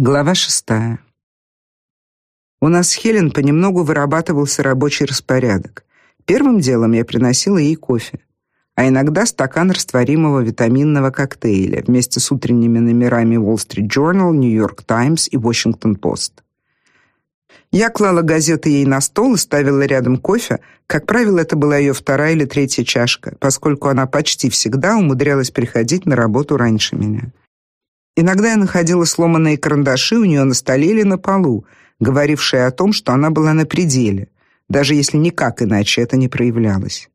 Глава шестая. У нас с Хелен понемногу вырабатывался рабочий распорядок. Первым делом я приносила ей кофе, а иногда стакан растворимого витаминного коктейля вместе с утренними номерами Wall Street Journal, New York Times и Washington Post. Я клала газеты ей на стол и ставила рядом кофе. Как правило, это была ее вторая или третья чашка, поскольку она почти всегда умудрялась приходить на работу раньше меня. Иногда я находила сломанные карандаши у нее на столе или на полу, говорившие о том, что она была на пределе, даже если никак иначе это не проявлялось.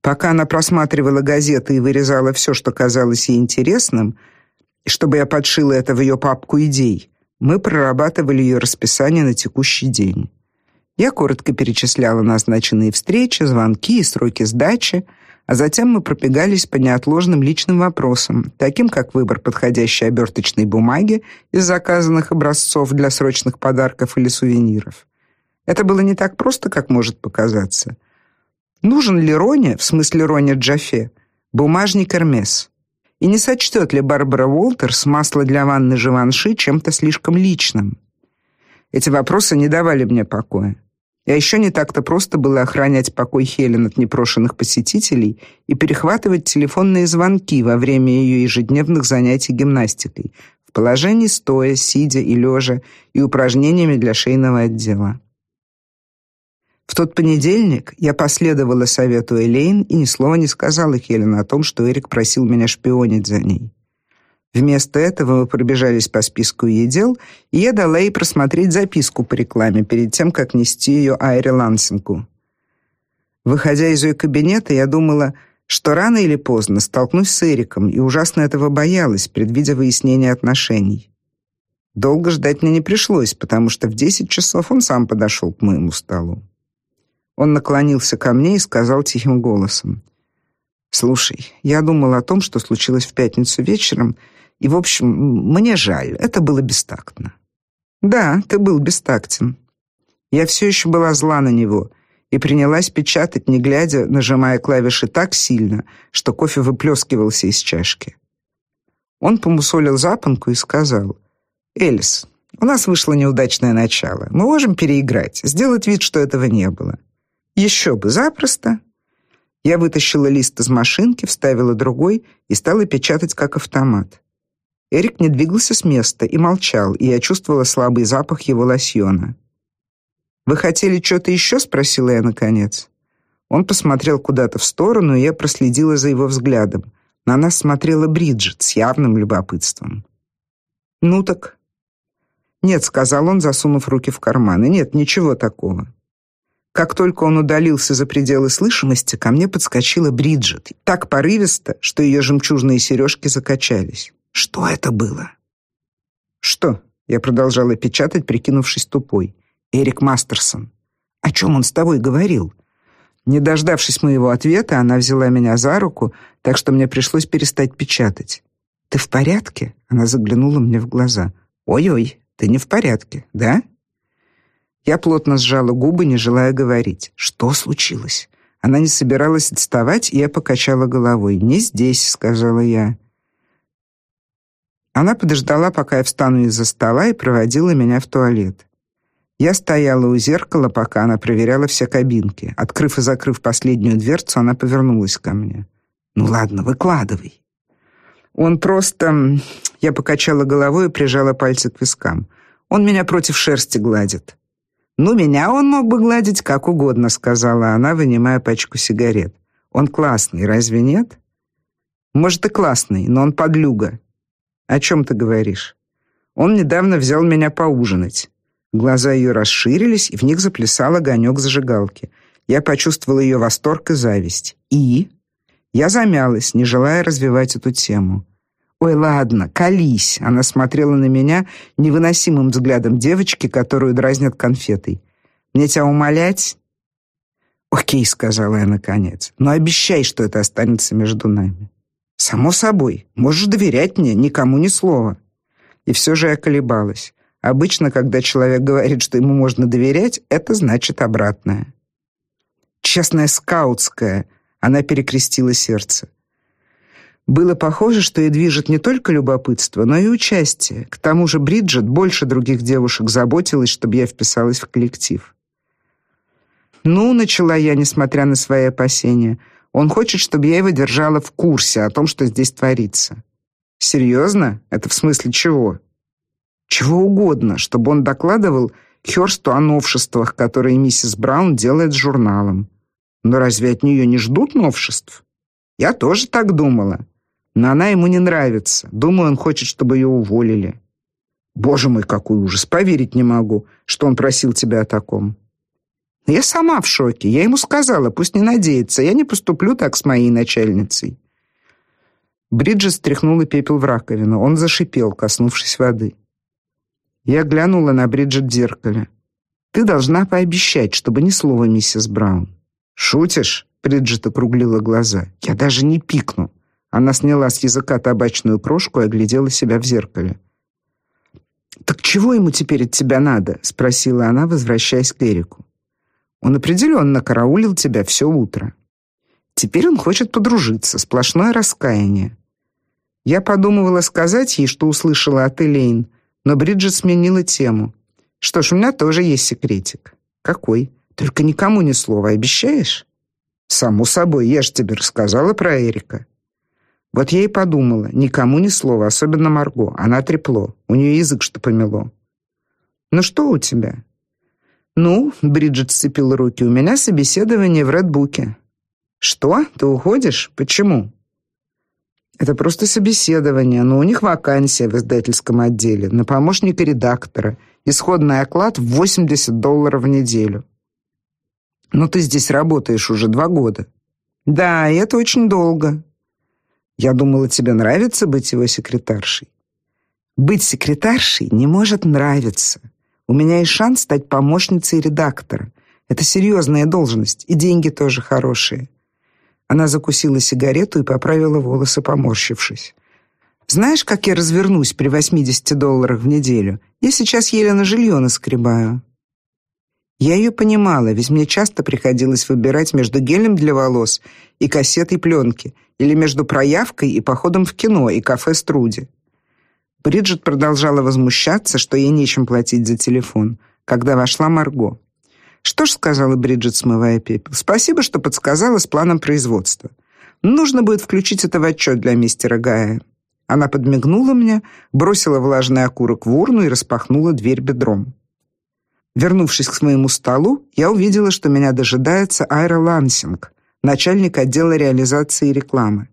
Пока она просматривала газеты и вырезала все, что казалось ей интересным, чтобы я подшила это в ее папку идей, мы прорабатывали ее расписание на текущий день. Я коротко перечисляла назначенные встречи, звонки и сроки сдачи, а затем мы пробегались по неотложным личным вопросам, таким как выбор подходящей оберточной бумаги из заказанных образцов для срочных подарков или сувениров. Это было не так просто, как может показаться. Нужен ли Роне, в смысле Роне Джафе, бумажник Эрмес? И не сочтет ли Барбара Уолтерс масло для ванны Живанши чем-то слишком личным? Эти вопросы не давали мне покоя. А еще не так-то просто было охранять покой Хелен от непрошенных посетителей и перехватывать телефонные звонки во время ее ежедневных занятий гимнастикой в положении стоя, сидя и лежа и упражнениями для шейного отдела. В тот понедельник я последовала совету Элейн и ни слова не сказала Хелен о том, что Эрик просил меня шпионить за ней. Вместо этого мы пробежались по списку ее и я дала ей просмотреть записку по рекламе перед тем, как нести ее Айре Лансингу. Выходя из ее кабинета, я думала, что рано или поздно столкнусь с Эриком, и ужасно этого боялась, предвидя выяснение отношений. Долго ждать мне не пришлось, потому что в десять часов он сам подошел к моему столу. Он наклонился ко мне и сказал тихим голосом: "Слушай, я думал о том, что случилось в пятницу вечером, и, в общем, мне жаль, это было бестактно. Да, ты был бестактен. Я все еще была зла на него и принялась печатать, не глядя, нажимая клавиши так сильно, что кофе выплескивался из чашки. Он помусолил запонку и сказал: "Элис, у нас вышло неудачное начало. Мы можем переиграть, сделать вид, что этого не было. Еще бы, запросто". Я вытащила лист из машинки, вставила другой и стала печатать как автомат. Эрик не двигался с места и молчал, и я чувствовала слабый запах его лосьона. «Вы хотели что-то еще?» — спросила я наконец. Он посмотрел куда-то в сторону, и я проследила за его взглядом. На нас смотрела Бриджит с явным любопытством. «Ну так?» «Нет», — сказал он, засунув руки в карманы. «Нет, ничего такого». Как только он удалился за пределы слышимости, ко мне подскочила Бриджит, так порывисто, что ее жемчужные сережки закачались. Что это было? Что? Я продолжала печатать, прикинувшись тупой. Эрик Мастерсон. О чем он с тобой говорил? Не дождавшись моего ответа, она взяла меня за руку, так что мне пришлось перестать печатать. Ты в порядке? Она заглянула мне в глаза. Ой-ой, ты не в порядке, да? Я плотно сжала губы, не желая говорить. Что случилось? Она не собиралась отставать, и я покачала головой. "Не здесь", сказала я. Она подождала, пока я встану из-за стола и проводила меня в туалет. Я стояла у зеркала, пока она проверяла все кабинки. Открыв и закрыв последнюю дверцу, она повернулась ко мне. Ну ладно, выкладывай. Он просто Я покачала головой и прижала пальцы к вискам. Он меня против шерсти гладит. Ну, меня он мог бы гладить как угодно, сказала она, вынимая пачку сигарет. Он классный, разве нет? Может и классный, но он подлюга. О чем ты говоришь? Он недавно взял меня поужинать. Глаза ее расширились, и в них заплясал огонек зажигалки. Я почувствовала ее восторг и зависть. И я замялась, не желая развивать эту тему. Ой, ладно, колись. Она смотрела на меня невыносимым взглядом девочки, которую дразнят конфетой. Мне тебя умолять? О'кей, сказала я наконец. Но обещай, что это останется между нами. Само собой, можешь доверять мне, никому ни слова. И все же я колебалась. Обычно, когда человек говорит, что ему можно доверять, это значит обратное. Честная скаутская, она перекрестила сердце. Было похоже, что и движет не только любопытство, но и участие. К тому же Бриджит больше других девушек заботилась, чтобы я вписалась в коллектив. Ну, начала я, несмотря на свои опасения. Он хочет, чтобы я его держала в курсе о том, что здесь творится. Серьезно? Это в смысле чего? Чего угодно, чтобы он докладывал Хёрсту о новшествах, которые миссис Браун делает с журналом. Но разве от нее не ждут новшеств? Я тоже так думала. Но она ему не нравится. Думаю, он хочет, чтобы ее уволили. Боже мой, какой ужас! Поверить не могу, что он просил тебя о таком. Я сама в шоке. Я ему сказала, пусть не надеется, я не поступлю так с моей начальницей. Бриджит стряхнула пепел в раковину. Он зашипел, коснувшись воды. Я глянула на Бриджит в зеркале. Ты должна пообещать, чтобы ни слова, миссис Браун. Шутишь? Бриджит округлила глаза. Я даже не пикну. Она сняла с языка табачную крошку и оглядела себя в зеркале. «Так чего ему теперь от тебя надо?» — спросила она, возвращаясь к Эрику. «Он определенно караулил тебя все утро. Теперь он хочет подружиться, сплошное раскаяние. Я подумывала сказать ей, что услышала от Элейн, но Бриджит сменила тему. Что ж, у меня тоже есть секретик. Какой? Только никому ни слова, обещаешь? Само собой, я же тебе рассказала про Эрика. Вот я и подумала, никому ни слова, особенно Марго. Она трепло, у нее язык что помело. Ну что у тебя? Ну, Бриджит сцепила руки. У меня собеседование в Редбуке. Что? Ты уходишь? Почему? Это просто собеседование, но у них вакансия в издательском отделе на помощника редактора. Исходный оклад в 80 долларов в неделю. Но ты здесь работаешь уже два года. Да, и это очень долго. Я думала, тебе нравится быть его секретаршей. Быть секретаршей не может нравиться. У меня есть шанс стать помощницей редактора. Это серьезная должность, и деньги тоже хорошие. Она закусила сигарету и поправила волосы, поморщившись. Знаешь, как я развернусь при 80 долларах в неделю? Я сейчас еле на жилье наскребаю. Я ее понимала, ведь мне часто приходилось выбирать между гелем для волос и кассетой пленки, или между проявкой и походом в кино и кафе Струди. Бриджит продолжала возмущаться, что ей нечем платить за телефон, когда вошла Марго. «Что ж», — сказала Бриджит, смывая пепел, — «спасибо, что подсказала с планом производства. Нужно будет включить это в отчет для мистера Гая». Она подмигнула мне, бросила влажный окурок в урну и распахнула дверь бедром. Вернувшись к своему столу, я увидела, что меня дожидается Айра Лансинг, начальник отдела реализации и рекламы.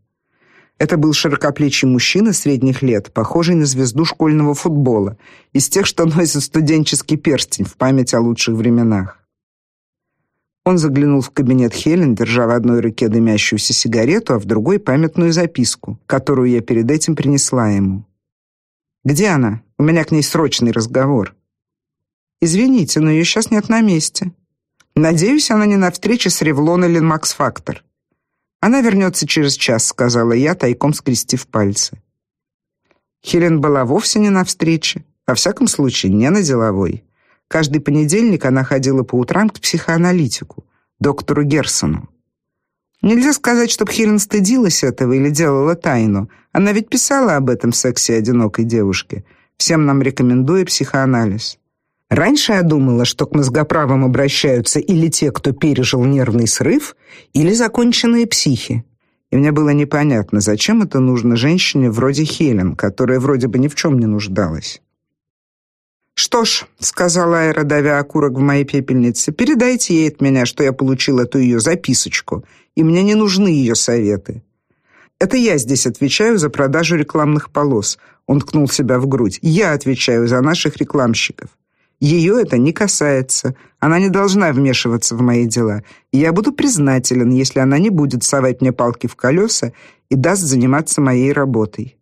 Это был широкоплечий мужчина средних лет, похожий на звезду школьного футбола, из тех, что носят студенческий перстень в память о лучших временах. Он заглянул в кабинет Хелен, держа в одной руке дымящуюся сигарету, а в другой памятную записку, которую я перед этим принесла ему. Где она? У меня к ней срочный разговор. Извините, но ее сейчас нет на месте. Надеюсь, она не на встрече с Ревлон или Макс Фактор. Она вернется через час, сказала я, тайком скрестив пальцы. Хелен была вовсе не на встрече, во всяком случае, не на деловой. Каждый понедельник она ходила по утрам к психоаналитику, доктору Герсону. Нельзя сказать, чтобы Хелен стыдилась этого или делала тайну. Она ведь писала об этом в сексе одинокой девушки, всем нам рекомендуя психоанализ. Раньше я думала, что к мозгоправам обращаются или те, кто пережил нервный срыв, или законченные психи. И мне было непонятно, зачем это нужно женщине вроде Хелен, которая вроде бы ни в чем не нуждалась. «Что ж», — сказала Айра, давя окурок в моей пепельнице, «передайте ей от меня, что я получил эту ее записочку, и мне не нужны ее советы. Это я здесь отвечаю за продажу рекламных полос». Он ткнул себя в грудь. «Я отвечаю за наших рекламщиков. Ее это не касается. Она не должна вмешиваться в мои дела. И я буду признателен, если она не будет совать мне палки в колеса и даст заниматься моей работой.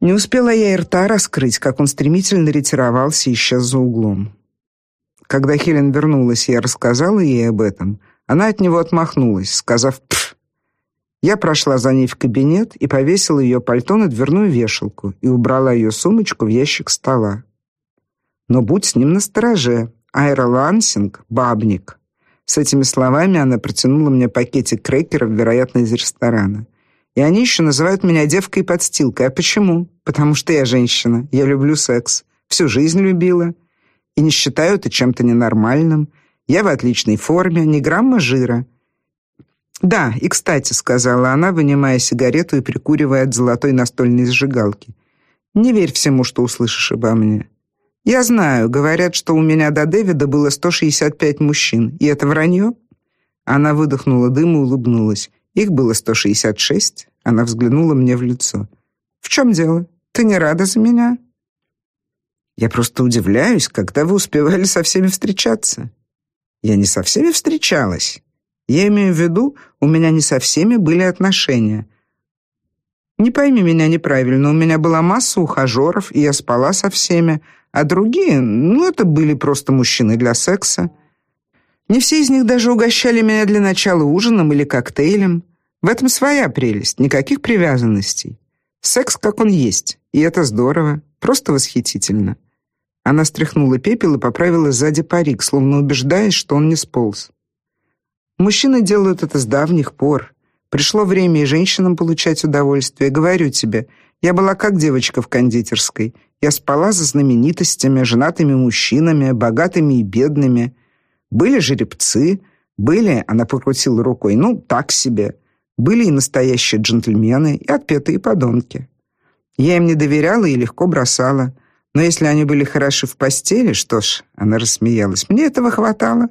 Не успела я и рта раскрыть, как он стремительно ретировался и исчез за углом. Когда Хелен вернулась, я рассказала ей об этом. Она от него отмахнулась, сказав «пф». Я прошла за ней в кабинет и повесила ее пальто на дверную вешалку и убрала ее сумочку в ящик стола. Но будь с ним настороже. Айра Лансинг — бабник. С этими словами она протянула мне пакетик крекеров, вероятно, из ресторана. И они еще называют меня девкой-подстилкой. А почему? Потому что я женщина. Я люблю секс. Всю жизнь любила. И не считаю это чем-то ненормальным. Я в отличной форме, ни грамма жира. Да, и, кстати, сказала она, вынимая сигарету и прикуривая от золотой настольной зажигалки. Не верь всему, что услышишь обо мне. Я знаю, говорят, что у меня до Дэвида было 165 мужчин, и это вранье?» Она выдохнула дым и улыбнулась. Их было 166. Она взглянула мне в лицо. В чем дело? Ты не рада за меня? Я просто удивляюсь, когда вы успевали со всеми встречаться. Я не со всеми встречалась. Я имею в виду, у меня не со всеми были отношения. Не пойми меня неправильно, у меня была масса ухажеров, и я спала со всеми, а другие, ну, это были просто мужчины для секса. Не все из них даже угощали меня для начала ужином или коктейлем. В этом своя прелесть, никаких привязанностей. Секс как он есть, и это здорово, просто восхитительно. Она стряхнула пепел и поправила сзади парик, словно убеждаясь, что он не сполз. Мужчины делают это с давних пор. Пришло время и женщинам получать удовольствие. Говорю тебе, я была как девочка в кондитерской. Я спала за знаменитостями, женатыми мужчинами, богатыми и бедными. Были жеребцы, были, она покрутила рукой, ну, так себе. Были и настоящие джентльмены, и отпетые подонки. Я им не доверяла и легко бросала. Но если они были хороши в постели, что ж, она рассмеялась. Мне этого хватало.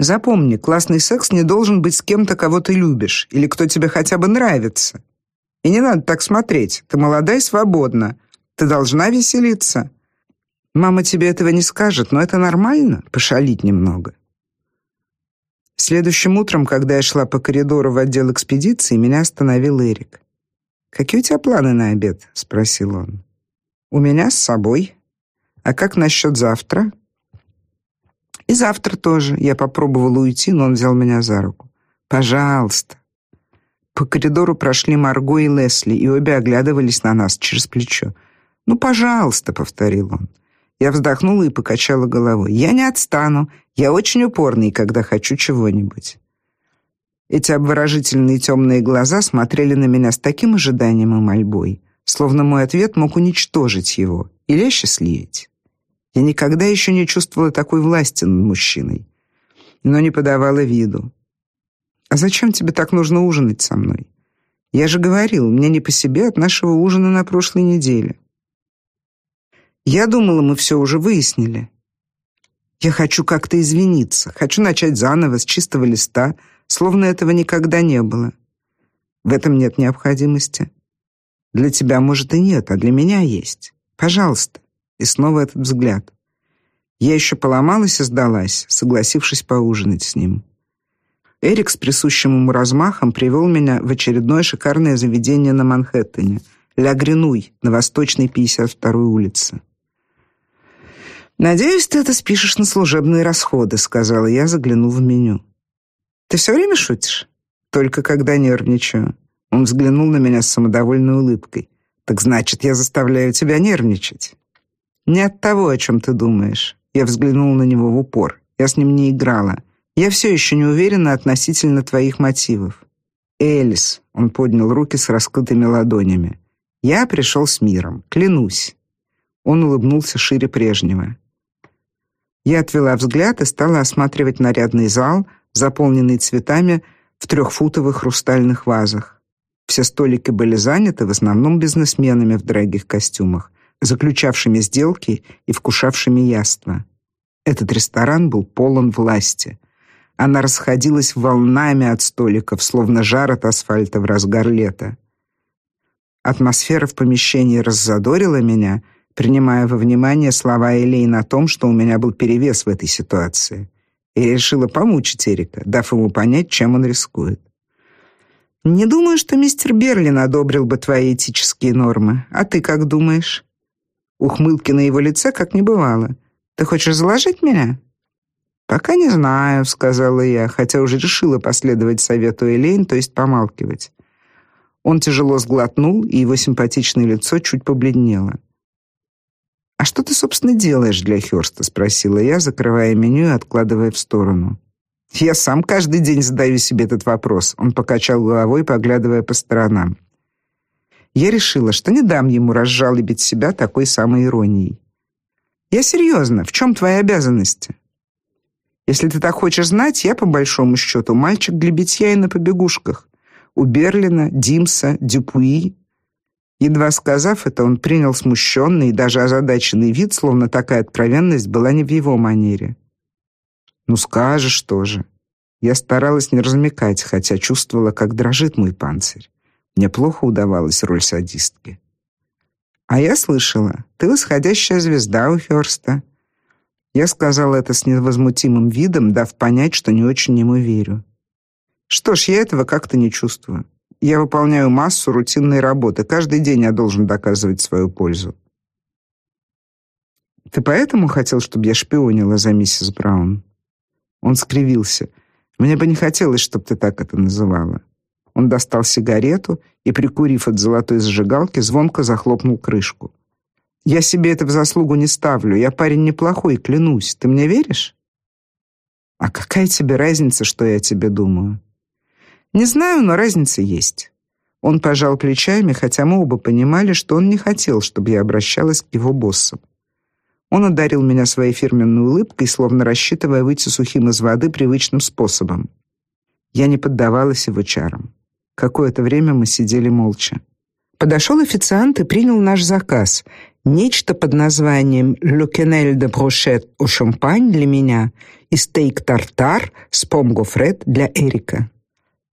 Запомни, классный секс не должен быть с кем-то, кого ты любишь, или кто тебе хотя бы нравится. И не надо так смотреть. Ты молода и свободна. Ты должна веселиться. Мама тебе этого не скажет, но это нормально пошалить немного. Следующим утром, когда я шла по коридору в отдел экспедиции, меня остановил Эрик. «Какие у тебя планы на обед?» — спросил он. «У меня с собой. А как насчет завтра?» «И завтра тоже». Я попробовала уйти, но он взял меня за руку. «Пожалуйста». По коридору прошли Марго и Лесли, и обе оглядывались на нас через плечо. «Ну, пожалуйста», — повторил он. Я вздохнула и покачала головой. «Я не отстану. Я очень упорный, когда хочу чего-нибудь». Эти обворожительные темные глаза смотрели на меня с таким ожиданием и мольбой, словно мой ответ мог уничтожить его или осчастливить. Я никогда еще не чувствовала такой власти над мужчиной, но не подавала виду. «А зачем тебе так нужно ужинать со мной? Я же говорил, мне не по себе от нашего ужина на прошлой неделе». Я думала, мы все уже выяснили. Я хочу как-то извиниться, хочу начать заново с чистого листа, словно этого никогда не было. В этом нет необходимости. Для тебя, может, и нет, а для меня есть. Пожалуйста. И снова этот взгляд. Я еще поломалась и сдалась, согласившись поужинать с ним. Эрик с присущим ему размахом привел меня в очередное шикарное заведение на Манхэттене, Ля Гринуй, на Восточной 52-й улице. «Надеюсь, ты это спишешь на служебные расходы», — сказала я, заглянув в меню. «Ты все время шутишь?» «Только когда нервничаю». Он взглянул на меня с самодовольной улыбкой. «Так значит, я заставляю тебя нервничать?» «Не от того, о чем ты думаешь». Я взглянул на него в упор. Я с ним не играла. Я все еще не уверена относительно твоих мотивов. Элис, он поднял руки с раскрытыми ладонями. Я пришел с миром, клянусь. Он улыбнулся шире прежнего. Я отвела взгляд и стала осматривать нарядный зал, заполненный цветами в трехфутовых хрустальных вазах. Все столики были заняты в основном бизнесменами в дорогих костюмах, заключавшими сделки и вкушавшими яства. Этот ресторан был полон власти. Она расходилась волнами от столиков, словно жар от асфальта в разгар лета. Атмосфера в помещении раззадорила меня, принимая во внимание слова Элейн о том, что у меня был перевес в этой ситуации, и решила помучить Эрика, дав ему понять, чем он рискует. Не думаю, что мистер Берлин одобрил бы твои этические нормы. А ты как думаешь? Ухмылки на его лице как не бывало. Ты хочешь заложить меня? Пока не знаю, сказала я, хотя уже решила последовать совету Элейн, то есть помалкивать. Он тяжело сглотнул, и его симпатичное лицо чуть побледнело. «А что ты, собственно, делаешь для Хёрста?» — спросила я, закрывая меню и откладывая в сторону. «Я сам каждый день задаю себе этот вопрос», — он покачал головой, поглядывая по сторонам. Я решила, что не дам ему разжалобить себя такой самой иронией. Я серьезно, в чем твои обязанности? Если ты так хочешь знать, я по большому счету мальчик для битья и на побегушках. У Берлина, Димса, Дюпуи. Едва сказав это, он принял смущенный и даже озадаченный вид, словно такая откровенность была не в его манере. Ну скажешь тоже. Я старалась не размекать, хотя чувствовала, как дрожит мой панцирь. Мне плохо удавалась роль садистки. А я слышала, ты восходящая звезда у Хёрста. Я сказала это с невозмутимым видом, дав понять, что не очень ему верю. Что ж, я этого как-то не чувствую. Я выполняю массу рутинной работы. Каждый день я должен доказывать свою пользу. Ты поэтому хотел, чтобы я шпионила за миссис Браун? Он скривился. Мне бы не хотелось, чтобы ты так это называла. Он достал сигарету и, прикурив от золотой зажигалки, звонко захлопнул крышку. Я себе это в заслугу не ставлю. Я парень неплохой, клянусь. Ты мне веришь? А какая тебе разница, что я тебе думаю? Не знаю, но разница есть. Он пожал плечами, хотя мы оба понимали, что он не хотел, чтобы я обращалась к его боссам. Он одарил меня своей фирменной улыбкой, словно рассчитывая выйти сухим из воды привычным способом. Я не поддавалась его чарам. Какое-то время мы сидели молча. Подошел официант и принял наш заказ. Нечто под названием «Le Quenelle de Brochette au Champagne» для меня и стейк-тартар с помгофрет для Эрика.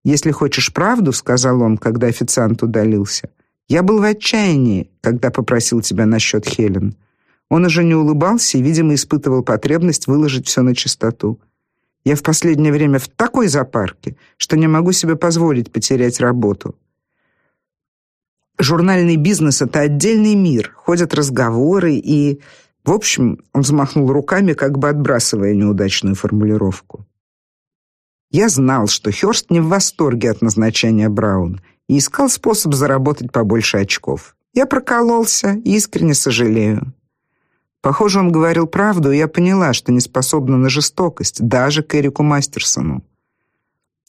«Если хочешь правду», — сказал он, когда официант удалился, «я был в отчаянии, когда попросил тебя насчет Хелен». Он уже не улыбался и, видимо, испытывал потребность выложить все на чистоту. Я в последнее время в такой запарке, что не могу себе позволить потерять работу. Журнальный бизнес это отдельный мир, ходят разговоры и, в общем, он взмахнул руками, как бы отбрасывая неудачную формулировку. Я знал, что Хёрст не в восторге от назначения Браун и искал способ заработать побольше очков. Я прокололся и искренне сожалею. Похоже, он говорил правду, и я поняла, что не способна на жестокость, даже к Эрику Мастерсону.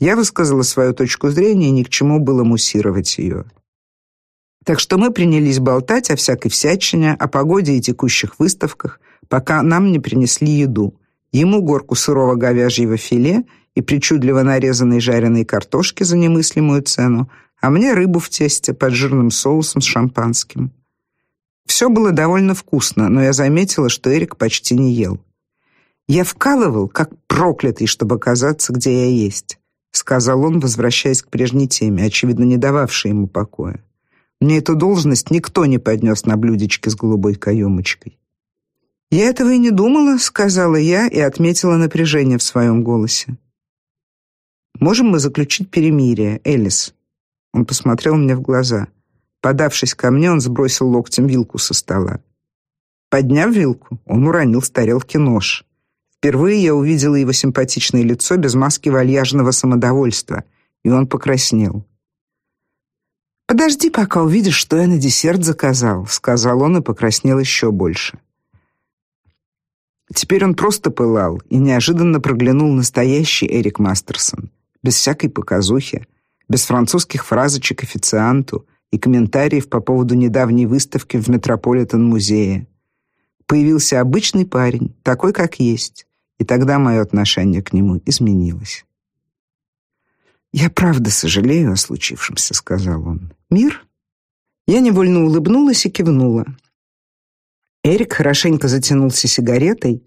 Я высказала свою точку зрения, и ни к чему было муссировать ее. Так что мы принялись болтать о всякой всячине, о погоде и текущих выставках, пока нам не принесли еду. Ему горку сырого говяжьего филе и причудливо нарезанной жареной картошки за немыслимую цену, а мне рыбу в тесте под жирным соусом с шампанским. Все было довольно вкусно, но я заметила, что Эрик почти не ел. Я вкалывал, как проклятый, чтобы оказаться, где я есть, сказал он, возвращаясь к прежней теме, очевидно, не дававшей ему покоя. Мне эту должность никто не поднес на блюдечке с голубой каемочкой. Я этого и не думала, сказала я и отметила напряжение в своем голосе. Можем мы заключить перемирие, Элис? Он посмотрел мне в глаза. Подавшись ко мне, он сбросил локтем вилку со стола. Подняв вилку, он уронил с тарелки нож. Впервые я увидела его симпатичное лицо без маски вальяжного самодовольства, и он покраснел. Подожди, пока увидишь, что я на десерт заказал, сказал он и покраснел еще больше. Теперь он просто пылал и неожиданно проглянул настоящий Эрик Мастерсон, без всякой показухи, без французских фразочек официанту, и комментариев по поводу недавней выставки в Метрополитен-музее. Появился обычный парень, такой, как есть, и тогда мое отношение к нему изменилось. «Я правда сожалею о случившемся», — сказал он. «Мир?» Я невольно улыбнулась и кивнула. Эрик хорошенько затянулся сигаретой,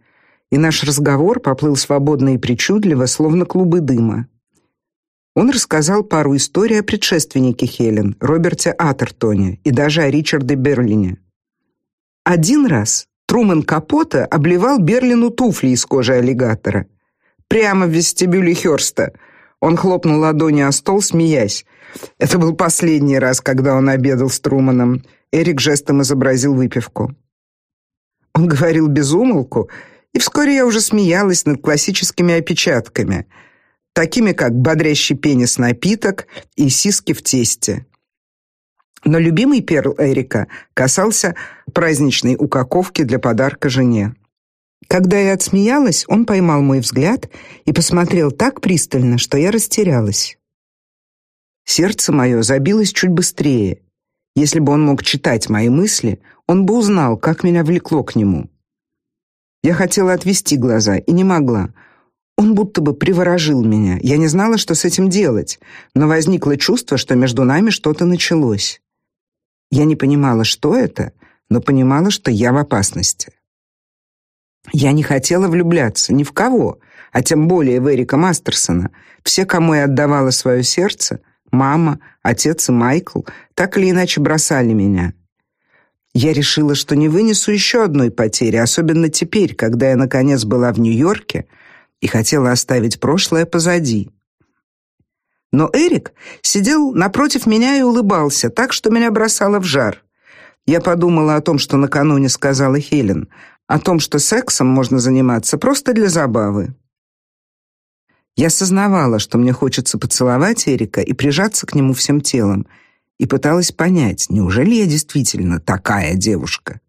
и наш разговор поплыл свободно и причудливо, словно клубы дыма. Он рассказал пару историй о предшественнике Хелен, Роберте Атертоне и даже о Ричарде Берлине. Один раз Трумэн Капота обливал Берлину туфли из кожи аллигатора. Прямо в вестибюле Хёрста. Он хлопнул ладонью о стол, смеясь. Это был последний раз, когда он обедал с Труманом. Эрик жестом изобразил выпивку. Он говорил без умолку, и вскоре я уже смеялась над классическими опечатками — такими как бодрящий пенис напиток и сиски в тесте. Но любимый перл Эрика касался праздничной упаковки для подарка жене. Когда я отсмеялась, он поймал мой взгляд и посмотрел так пристально, что я растерялась. Сердце мое забилось чуть быстрее, Если бы он мог читать мои мысли, он бы узнал, как меня влекло к нему. Я хотела отвести глаза и не могла. Он будто бы приворожил меня. Я не знала, что с этим делать, но возникло чувство, что между нами что-то началось. Я не понимала, что это, но понимала, что я в опасности. Я не хотела влюбляться ни в кого, а тем более в Эрика Мастерсона. Все, кому я отдавала свое сердце, мама, отец и Майкл, так или иначе бросали меня. Я решила, что не вынесу еще одной потери, особенно теперь, когда я наконец была в Нью-Йорке и хотела оставить прошлое позади. Но Эрик сидел напротив меня и улыбался, так что меня бросало в жар. Я подумала о том, что накануне сказала Хелен, о том, что сексом можно заниматься просто для забавы. Я сознавала, что мне хочется поцеловать Эрика и прижаться к нему всем телом, и пыталась понять, неужели я действительно такая девушка.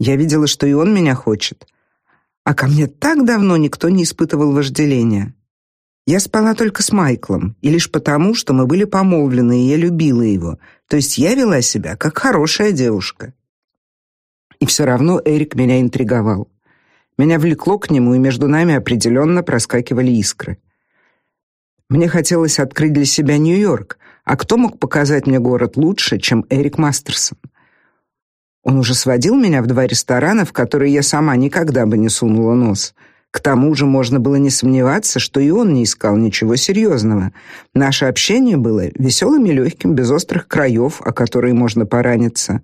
Я видела, что и он меня хочет, а ко мне так давно никто не испытывал вожделения. Я спала только с Майклом, и лишь потому, что мы были помолвлены, и я любила его. То есть я вела себя как хорошая девушка. И все равно Эрик меня интриговал. Меня влекло к нему, и между нами определенно проскакивали искры. Мне хотелось открыть для себя Нью-Йорк, а кто мог показать мне город лучше, чем Эрик Мастерсон? Он уже сводил меня в два ресторана, в которые я сама никогда бы не сунула нос — к тому же можно было не сомневаться, что и он не искал ничего серьезного. Наше общение было веселым и легким, без острых краев, о которые можно пораниться.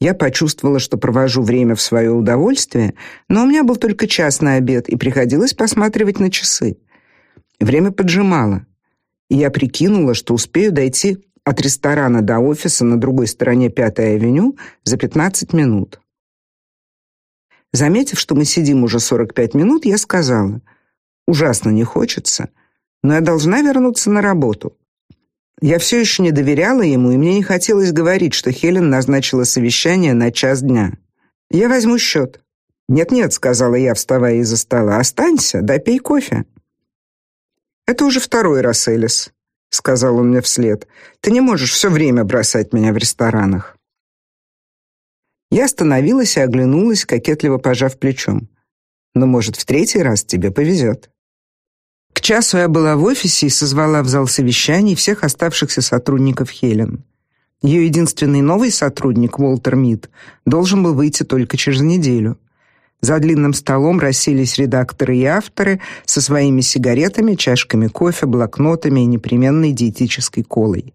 Я почувствовала, что провожу время в свое удовольствие, но у меня был только час на обед, и приходилось посматривать на часы. Время поджимало. И я прикинула, что успею дойти от ресторана до офиса на другой стороне Пятой авеню за 15 минут. Заметив, что мы сидим уже 45 минут, я сказала: "Ужасно не хочется, но я должна вернуться на работу". Я все еще не доверяла ему, и мне не хотелось говорить, что Хелен назначила совещание на час дня. "Я возьму счет». «Нет-нет», — сказала я, вставая из-за стола, — «останься, допей кофе». «Это уже второй раз, Элис», — сказал он мне вслед. «Ты не можешь все время бросать меня в ресторанах». Я остановилась и оглянулась, кокетливо пожав плечом. Но, может, в третий раз тебе повезет. К часу я была в офисе и созвала в зал совещаний всех оставшихся сотрудников Хелен. Ее единственный новый сотрудник, Уолтер Мид, должен был выйти только через неделю. За длинным столом расселись редакторы и авторы со своими сигаретами, чашками кофе, блокнотами и непременной диетической колой.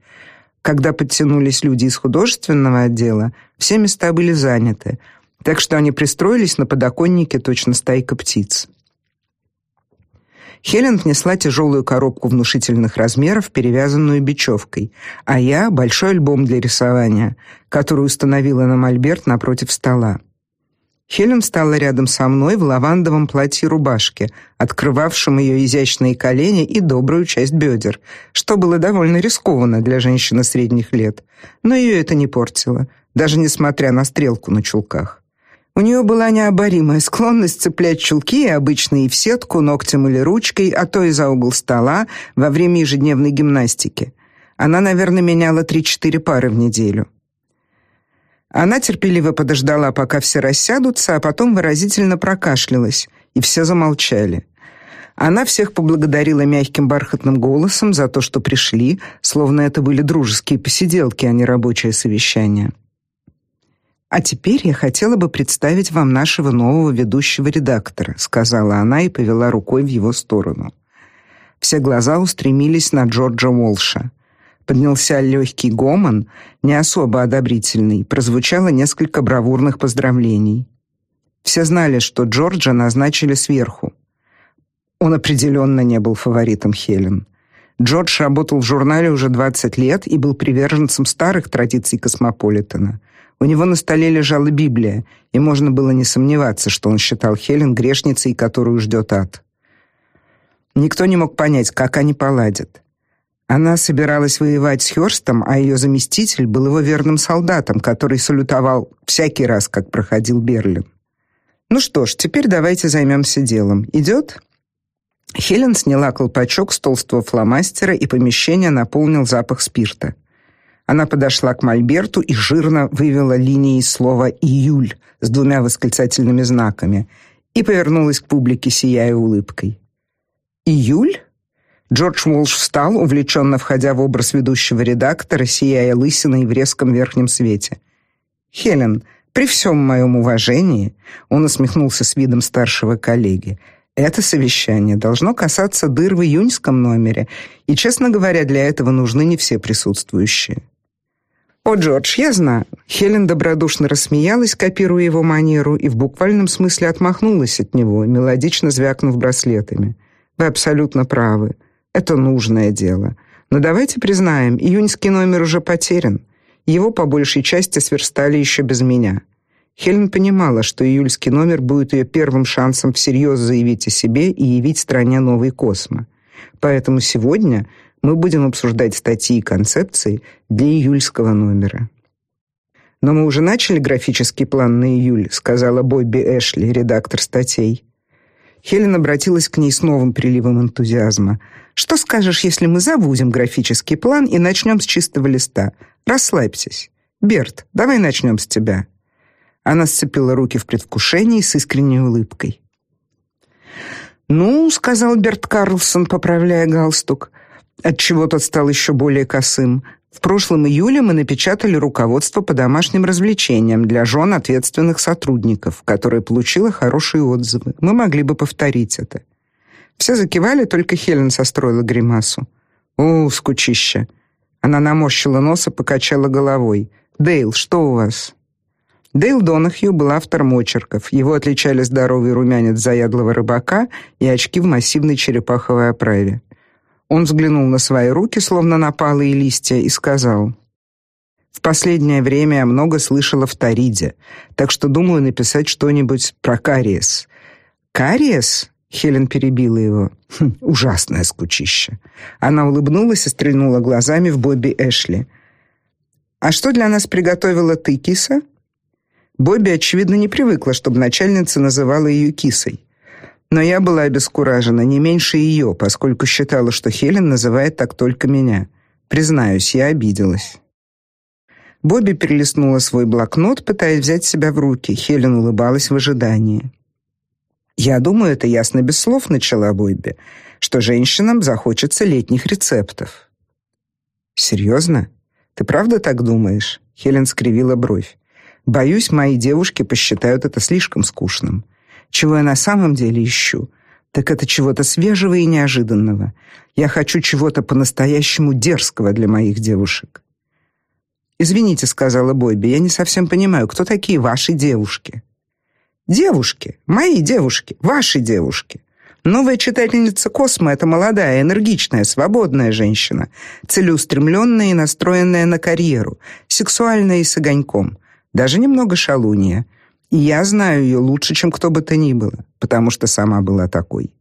Когда подтянулись люди из художественного отдела, все места были заняты, так что они пристроились на подоконнике точно стайка птиц. Хелен внесла тяжелую коробку внушительных размеров, перевязанную бечевкой, а я большой альбом для рисования, который установила на мольберт напротив стола. Хелен стала рядом со мной в лавандовом платье-рубашке, открывавшем ее изящные колени и добрую часть бедер, что было довольно рискованно для женщины средних лет, но ее это не портило, даже несмотря на стрелку на чулках. У нее была необоримая склонность цеплять чулки, обычные в сетку, ногтем или ручкой, а то и за угол стола во время ежедневной гимнастики. Она, наверное, меняла 3-4 пары в неделю. Она терпеливо подождала, пока все рассядутся, а потом выразительно прокашлялась, и все замолчали. Она всех поблагодарила мягким бархатным голосом за то, что пришли, словно это были дружеские посиделки, а не рабочее совещание. А теперь я хотела бы представить вам нашего нового ведущего редактора, сказала она и повела рукой в его сторону. Все глаза устремились на Джорджа Уолша. Поднялся легкий гомон, не особо одобрительный, прозвучало несколько бравурных поздравлений. Все знали, что Джорджа назначили сверху. Он определенно не был фаворитом Хелен. Джордж работал в журнале уже 20 лет и был приверженцем старых традиций Космополитена. У него на столе лежала Библия, и можно было не сомневаться, что он считал Хелен грешницей, которую ждет ад. Никто не мог понять, как они поладят. Она собиралась воевать с Хёрстом, а ее заместитель был его верным солдатом, который салютовал всякий раз, как проходил Берлин. Ну что ж, теперь давайте займемся делом. Идет? Хелен сняла колпачок с толстого фломастера, и помещение наполнил запах спирта. Она подошла к мольберту и жирно вывела линией слово «июль» с двумя восклицательными знаками и повернулась к публике, сияя улыбкой. «Июль?» Джордж Уолш встал, увлеченно входя в образ ведущего редактора, сияя лысиной в резком верхнем свете. «Хелен, при всем моем уважении...» Он усмехнулся с видом старшего коллеги — это совещание должно касаться дыр в июньском номере, и, честно говоря, для этого нужны не все присутствующие. «О, Джордж, я знаю». Хелен добродушно рассмеялась, копируя его манеру, и в буквальном смысле отмахнулась от него, мелодично звякнув браслетами. «Вы абсолютно правы. Это нужное дело. Но давайте признаем, июньский номер уже потерян. Его по большей части сверстали еще без меня. Хелен понимала, что июльский номер будет ее первым шансом всерьез заявить о себе и явить стране новый космо. Поэтому сегодня мы будем обсуждать статьи и концепции для июльского номера. Но мы уже начали графический план на июль, сказала Бобби Эшли, редактор статей. Хелен обратилась к ней с новым приливом энтузиазма. Что скажешь, если мы забудем графический план и начнем с чистого листа? Расслабьтесь. Берт, давай начнем с тебя. Она сцепила руки в предвкушении с искренней улыбкой. "Ну", сказал Берт Карлсон, поправляя галстук, отчего тот стал еще более косым. В прошлом июле мы напечатали руководство по домашним развлечениям для жен ответственных сотрудников, которое получило хорошие отзывы. Мы могли бы повторить это. Все закивали, только Хелен состроила гримасу. О, скучище. Она наморщила нос и покачала головой. Дейл, что у вас? Дейл Донахью был автором очерков. Его отличали здоровый румянец заядлого рыбака и очки в массивной черепаховой оправе. Он взглянул на свои руки, словно на палые листья, и сказал: "В последнее время я много слышала в Тариде, так что думаю написать что-нибудь про кариес". "Кариес?" Хелен перебила его. Хм, ужасное скучище. Она улыбнулась и стрельнула глазами в Бобби Эшли. А что для нас приготовила ты, киса? Бобби очевидно не привыкла, чтобы начальница называла ее кисой. Но я была обескуражена не меньше ее, поскольку считала, что Хелен называет так только меня. Признаюсь, я обиделась. Бобби перелистнула свой блокнот, пытаясь взять себя в руки. Хелен улыбалась в ожидании. Я думаю, это ясно без слов начала Бобби, что женщинам захочется летних рецептов. Серьезно? Ты правда так думаешь? Хелен скривила бровь. Боюсь, мои девушки посчитают это слишком скучным. Чего я на самом деле ищу? Так это чего-то свежего и неожиданного. Я хочу чего-то по-настоящему дерзкого для моих девушек. Извините, сказала Бобби. Я не совсем понимаю, кто такие ваши девушки? Девушки, мои девушки, ваши девушки. Новая читательница Космо это молодая, энергичная, свободная женщина, целеустремленная и настроенная на карьеру, сексуальная и с огоньком даже немного шалунья. И я знаю ее лучше, чем кто бы то ни было, потому что сама была такой.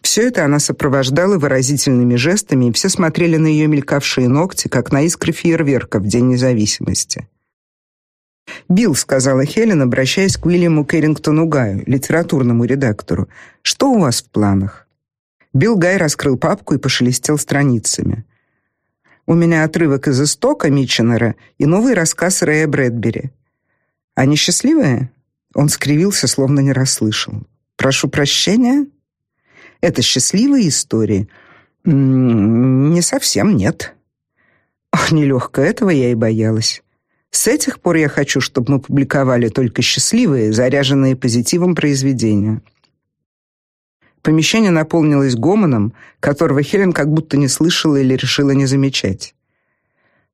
Все это она сопровождала выразительными жестами, и все смотрели на ее мелькавшие ногти, как на искры фейерверка в день независимости. "Билл", сказала Хелен, обращаясь к Уильяму Кэррингтону Гаю, литературному редактору. "Что у вас в планах?" Билл Гай раскрыл папку и пошелестел страницами. У меня отрывок из истока Митченера и новый рассказ Рэя Брэдбери. Они счастливые? Он скривился, словно не расслышал. Прошу прощения. Это счастливые истории? Не совсем нет. Ох, нелегко этого я и боялась. С этих пор я хочу, чтобы мы публиковали только счастливые, заряженные позитивом произведения. Помещение наполнилось гомоном, которого Хелен как будто не слышала или решила не замечать.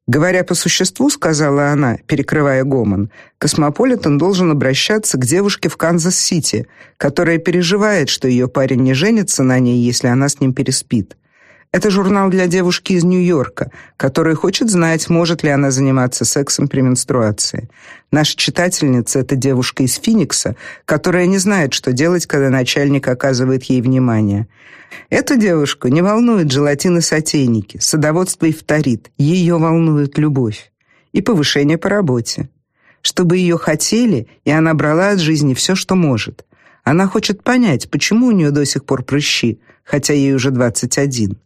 Говоря по существу, сказала она, перекрывая гомон, Космополитен должен обращаться к девушке в Канзас-Сити, которая переживает, что ее парень не женится на ней, если она с ним переспит. Это журнал для девушки из Нью-Йорка, которая хочет знать, может ли она заниматься сексом при менструации. Наша читательница это девушка из Финикса, которая не знает, что делать, когда начальник оказывает ей внимание. Эту девушку не волнует желатин и сотейники, садоводство и фторит. Ее волнует любовь и повышение по работе. Чтобы ее хотели, и она брала от жизни все, что может. Она хочет понять, почему у нее до сих пор прыщи, хотя ей уже 21.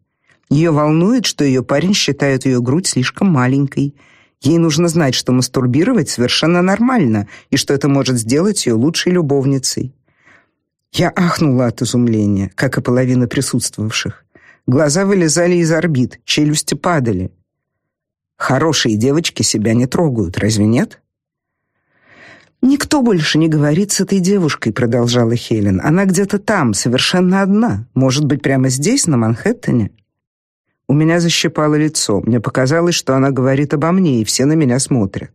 Ее волнует, что ее парень считает ее грудь слишком маленькой. Ей нужно знать, что мастурбировать совершенно нормально и что это может сделать ее лучшей любовницей. Я ахнула от изумления, как и половина присутствовавших. Глаза вылезали из орбит, челюсти падали. Хорошие девочки себя не трогают, разве нет? Никто больше не говорит с этой девушкой, продолжала Хелен. Она где-то там, совершенно одна, может быть, прямо здесь, на Манхэттене. У меня защипало лицо. Мне показалось, что она говорит обо мне, и все на меня смотрят.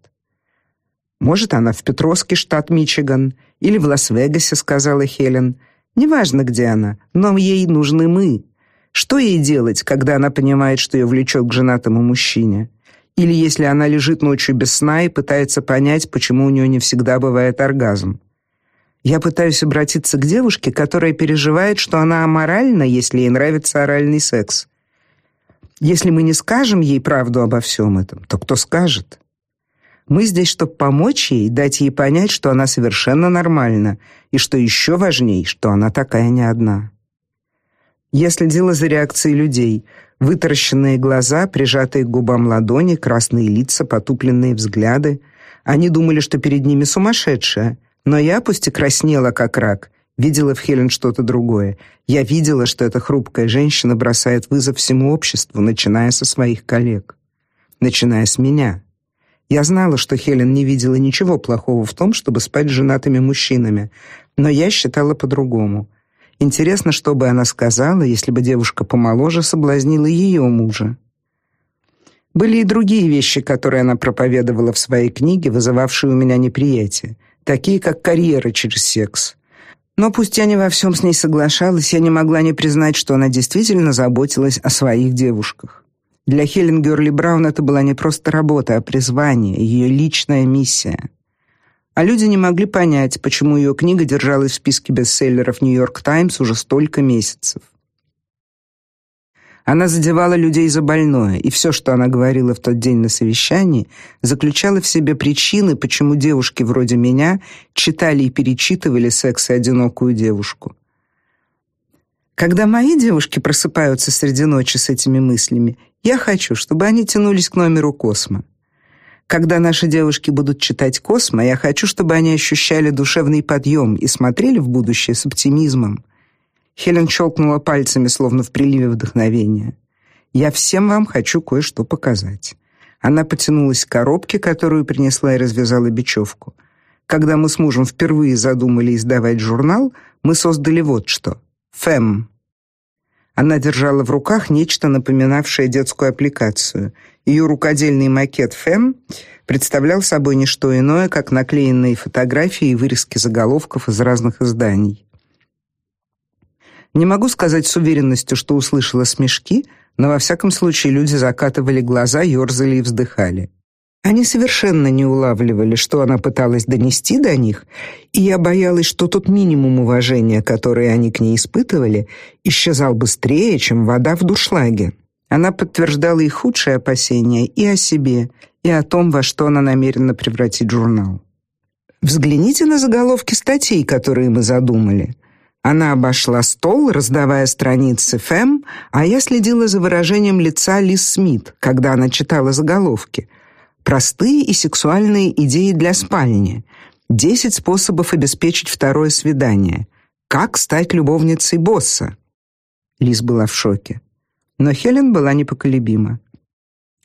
Может, она в Петровске, штат Мичиган, или в Лас-Вегасе, сказала Хелен. Неважно, где она, но ей нужны мы. Что ей делать, когда она понимает, что ее влечет к женатому мужчине? Или если она лежит ночью без сна и пытается понять, почему у нее не всегда бывает оргазм? Я пытаюсь обратиться к девушке, которая переживает, что она аморальна, если ей нравится оральный секс. Если мы не скажем ей правду обо всем этом, то кто скажет? Мы здесь, чтобы помочь ей, дать ей понять, что она совершенно нормальна, и что еще важнее, что она такая не одна. Я следила за реакцией людей. Вытаращенные глаза, прижатые к губам ладони, красные лица, потупленные взгляды. Они думали, что перед ними сумасшедшая, но я, пусть и краснела как рак, Видела в Хелен что-то другое. Я видела, что эта хрупкая женщина бросает вызов всему обществу, начиная со своих коллег, начиная с меня. Я знала, что Хелен не видела ничего плохого в том, чтобы спать с женатыми мужчинами, но я считала по-другому. Интересно, что бы она сказала, если бы девушка помоложе соблазнила ее мужа. Были и другие вещи, которые она проповедовала в своей книге, вызывавшие у меня неприятие, такие как карьера через секс. Но пусть я не во всем с ней соглашалась, я не могла не признать, что она действительно заботилась о своих девушках. Для Хелен Герли Браун это была не просто работа, а призвание, ее личная миссия. А люди не могли понять, почему ее книга держалась в списке бестселлеров Нью-Йорк Таймс уже столько месяцев. Она задевала людей за больное, и все, что она говорила в тот день на совещании, заключало в себе причины, почему девушки вроде меня читали и перечитывали «Секс и одинокую девушку». Когда мои девушки просыпаются среди ночи с этими мыслями, я хочу, чтобы они тянулись к номеру Космо. Когда наши девушки будут читать Космо, я хочу, чтобы они ощущали душевный подъем и смотрели в будущее с оптимизмом. Хелен щелкнула пальцами, словно в приливе вдохновения. Я всем вам хочу кое-что показать. Она потянулась к коробке, которую принесла и развязала бечевку. Когда мы с мужем впервые задумали издавать журнал, мы создали вот что: Фэм. Она держала в руках нечто напоминавшее детскую аппликацию. Ее рукодельный макет Фэм представлял собой не что иное, как наклеенные фотографии и вырезки заголовков из разных изданий. Не могу сказать с уверенностью, что услышала смешки, но во всяком случае люди закатывали глаза, ёрзали и вздыхали. Они совершенно не улавливали, что она пыталась донести до них, и я боялась, что тот минимум уважения, который они к ней испытывали, исчезал быстрее, чем вода в дуршлаге. Она подтверждала их худшие опасения и о себе, и о том, во что она намерена превратить журнал. Взгляните на заголовки статей, которые мы задумали. Она обошла стол, раздавая страницы Фэм, а я следила за выражением лица Лиз Смит, когда она читала заголовки. Простые и сексуальные идеи для спальни. Десять способов обеспечить второе свидание. Как стать любовницей босса. Лиз была в шоке, но Хелен была непоколебима.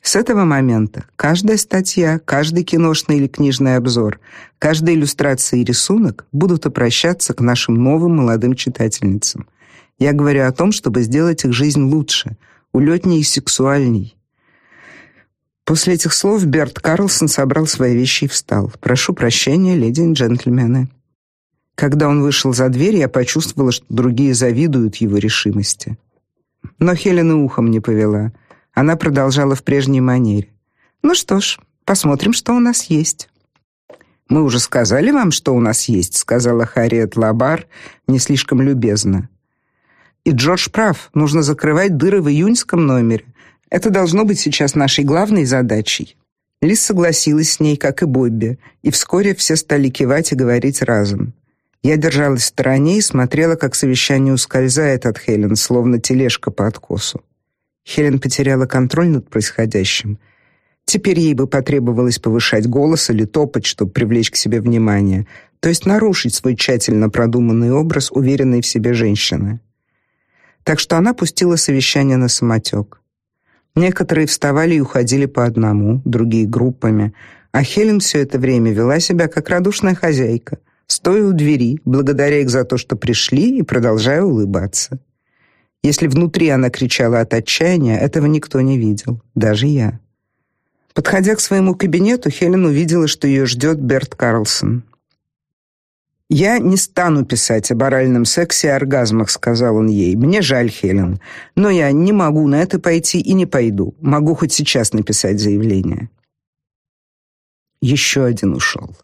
С этого момента каждая статья, каждый киношный или книжный обзор, каждая иллюстрация и рисунок будут обращаться к нашим новым молодым читательницам. Я говорю о том, чтобы сделать их жизнь лучше, улетнее и сексуальней. После этих слов Берт Карлсон собрал свои вещи и встал. Прошу прощения, леди и джентльмены. Когда он вышел за дверь, я почувствовала, что другие завидуют его решимости. Но Хелен и ухом не повела. Она продолжала в прежней манере. Ну что ж, посмотрим, что у нас есть. Мы уже сказали вам, что у нас есть, сказала Харриет Лабар не слишком любезно. И Джордж прав, нужно закрывать дыры в июньском номере. Это должно быть сейчас нашей главной задачей. Лиз согласилась с ней, как и Бобби, и вскоре все стали кивать и говорить разом. Я держалась в стороне и смотрела, как совещание ускользает от Хелен, словно тележка по откосу. Хелен потеряла контроль над происходящим. Теперь ей бы потребовалось повышать голос или топать, чтобы привлечь к себе внимание, то есть нарушить свой тщательно продуманный образ уверенной в себе женщины. Так что она пустила совещание на самотек. Некоторые вставали и уходили по одному, другие группами, а Хелен все это время вела себя как радушная хозяйка, стоя у двери, благодаря их за то, что пришли, и продолжая улыбаться. Если внутри она кричала от отчаяния, этого никто не видел, даже я. Подходя к своему кабинету, Хелен увидела, что ее ждет Берт Карлсон. Я не стану писать об оральном сексе и оргазмах, сказал он ей. Мне жаль, Хелен, но я не могу на это пойти и не пойду. Могу хоть сейчас написать заявление. Еще один ушел.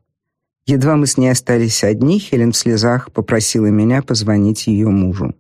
Едва мы с ней остались одни, Хелен в слезах попросила меня позвонить ее мужу.